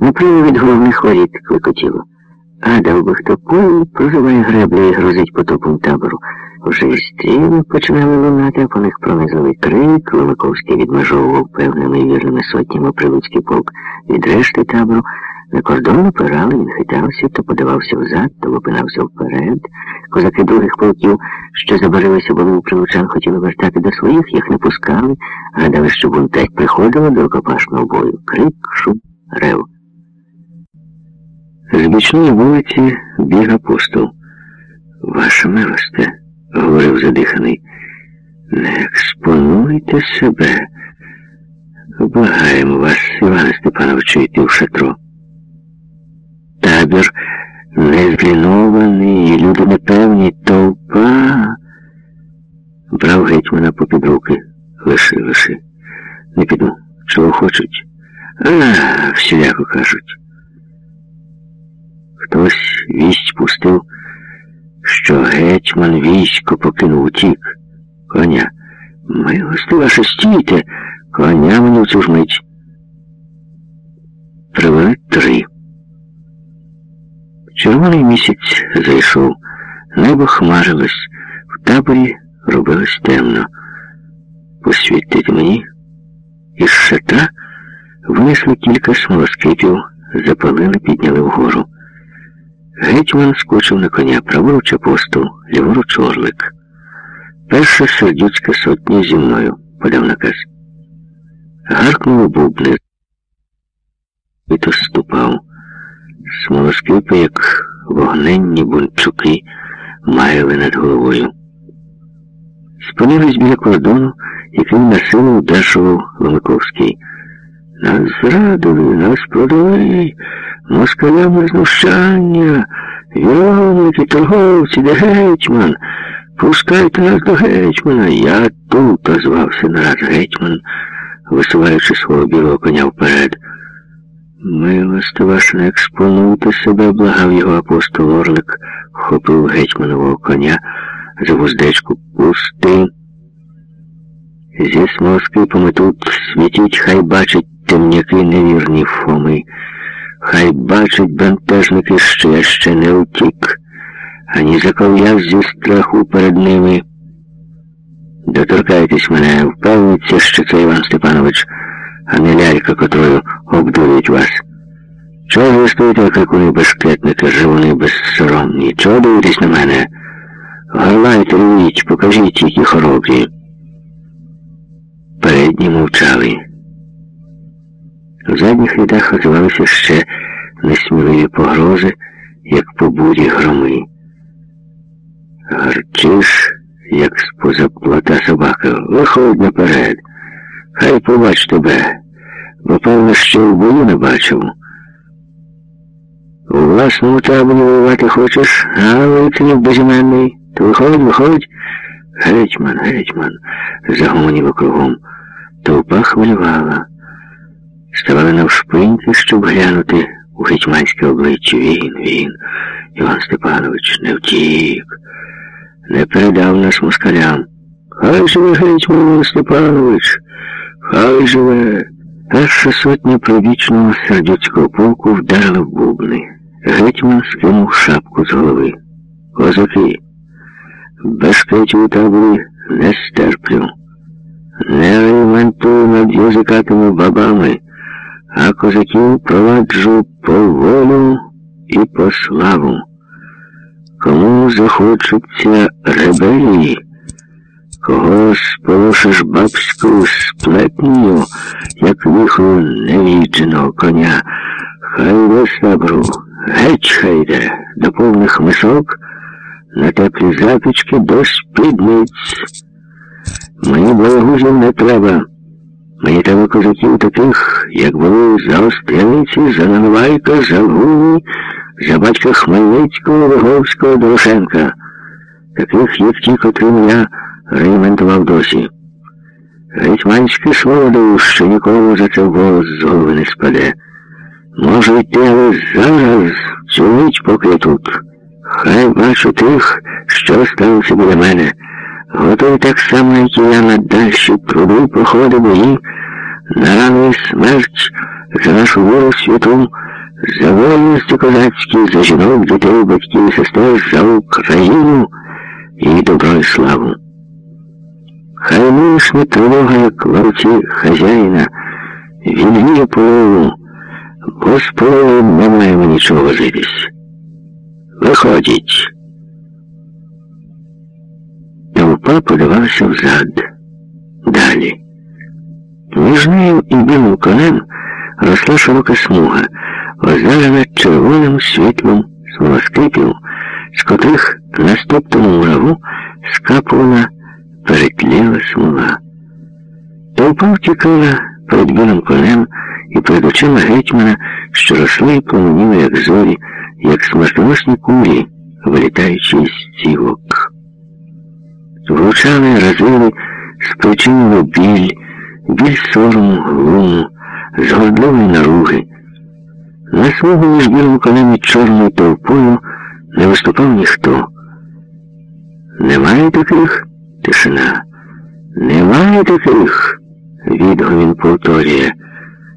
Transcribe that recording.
Наприклад, від головних воріт кликотіло. А дав би хто полі, прозиває греблі і грозить потопом табору. Вже й стріли починали лунати, а по них пронизливий крик. Ломаковський відмежовував певними і вірними сотнями прилуцький полк від решти табору. На кордон опирали, він хитався, то подавався взад, то випинався вперед. Козаки других полків, що забарилися були у прилучан, хотіли вертати до своїх, їх не пускали, гадали, що бунтать приходило до рукопашного бою. Крик, шум, рев. З бічної вулиці біг апостол. Ваша милосте, говорив задиханий, не експонуйте себе. Благаємо вас, Іване Степановичу, йти в шатро. Табір незлінований, люди непевні, толпа. Брав гетьмана попід руки. Лиши, лиши. Не піду. Чого хочуть? А, всіляко кажуть. Хтось вість пустив, що гетьман військо покинув утік. Коня. Милости ваше, стійте, коня мені в цю ж мить. Привели три. Червоний місяць зайшов, небо хмарилось, в таборі робилось темно. Посвітить мені. Із шата винесли кілька смолоскипів, запалили, підняли вгору. Гетьман скочив на коня, праворуч апостол, ліворуч орлик. Перша сердюцька сотня зі мною, подав наказ. Гаркнув бубни. І то ступав. Смолоскипи, як вогненні бунчуки, маяли над головою. Спинились біля кордону, який насилу удержував Ломиковський. Нас зрадили, нас продали, москалями знущання, віровники, торговці, де гетьман. Пускайте нас до гетьмана. Я тут, озвався нараз гетьман, висуваючи свого білого коня вперед. Милости ваш, не експонуйте себе, благав його апостол Орлик, хопив гетьманового коня за вуздечку. Пусти. Зі смоскипами тут світіть, хай бачать темняки невірні фоми. Хай бачать бентежники, що я ще не утік, ані заков'яв зі страху перед ними. Доторкайтесь мене, впевніться, що це Іван Степанович, а не лялька, котрою обдурюють вас. Чого ви стоїте, вони безкетники, живони безсоромні? Чого дивитесь на мене? Горлайте, рвіть, покажіть, які хоробрі. Передні мовчали. В задніх рядах озивалися ще несміливі погрози, як по бурі громи. Гарчиш, як з-поза плота собака. Виходь наперед. Хай побач тебе, бо певно, що в бою не бачив. У власному таборі воювати хочеш, а лицарів безіменний. То виходь, виходь. Гетьман, гетьман, загомоніло кругом. Толпа хвилювала. Ставали навшпиньки, щоб глянути у гетьманське обличчя. Він, він, Іван Степанович, не втік, не передав нас москалям. Хай живе гетьман Іван Степанович, хай живе. Перша сотня пробічного сердюцького полку вдарила в бубни. Гетьман скинув шапку з голови. Козаки, безкетів у таборі не стерплю. Не регіментую над язикатими бабами, а козаків проваджу по волю і по славу. Кому захочеться ребелії, кого сполошиш бабською сплетнею, як віху невідженого коня, хай до геть хай йде, до повних мисок, на теплі запічки до спідниць. Мені боягузів не треба. Мені треба козаків таких, як були за Остряниці, за Нанвайка, за Луні, за батька Хмельницького, Виговського, Дорошенка. Таких, як ті, котрим я регіментував досі. Гетьманське слово даю, що нікому за це голос з голови не спаде. Може йти, але зараз, цю ніч, поки тут. Хай бачу тих, що сталося біля мене. Готові так само, як і я на дальші труди проходи бої, на рану і смерть за нашу віру святу, за вольності козацькі, за жінок, дітей, батьків і сестер, за Україну і добро і славу. Хай нинішня тривога, як в руці хазяїна, вільніє полову, бо з половою не маємо нічого возитись. Виходіть. Толпа подавалася взад. Далі. Між нею і білим конем росла широка смуга, озарена червоним світлом смолоскипів, з котрих на стоптаному мураву скапувала перетліла смола. Толпа втікала перед білим конем і перед очима гетьмана, що росли і пламеніли, як зорі, як смертоносні кулі, вилітаючи з цівок. Влучали, разили, спричинили біль, біль сорому, глуму, згордливої наруги. На смугу між білим конем і чорною толпою не виступав ніхто. Немає таких тишина. Немає таких, відгомін повторює.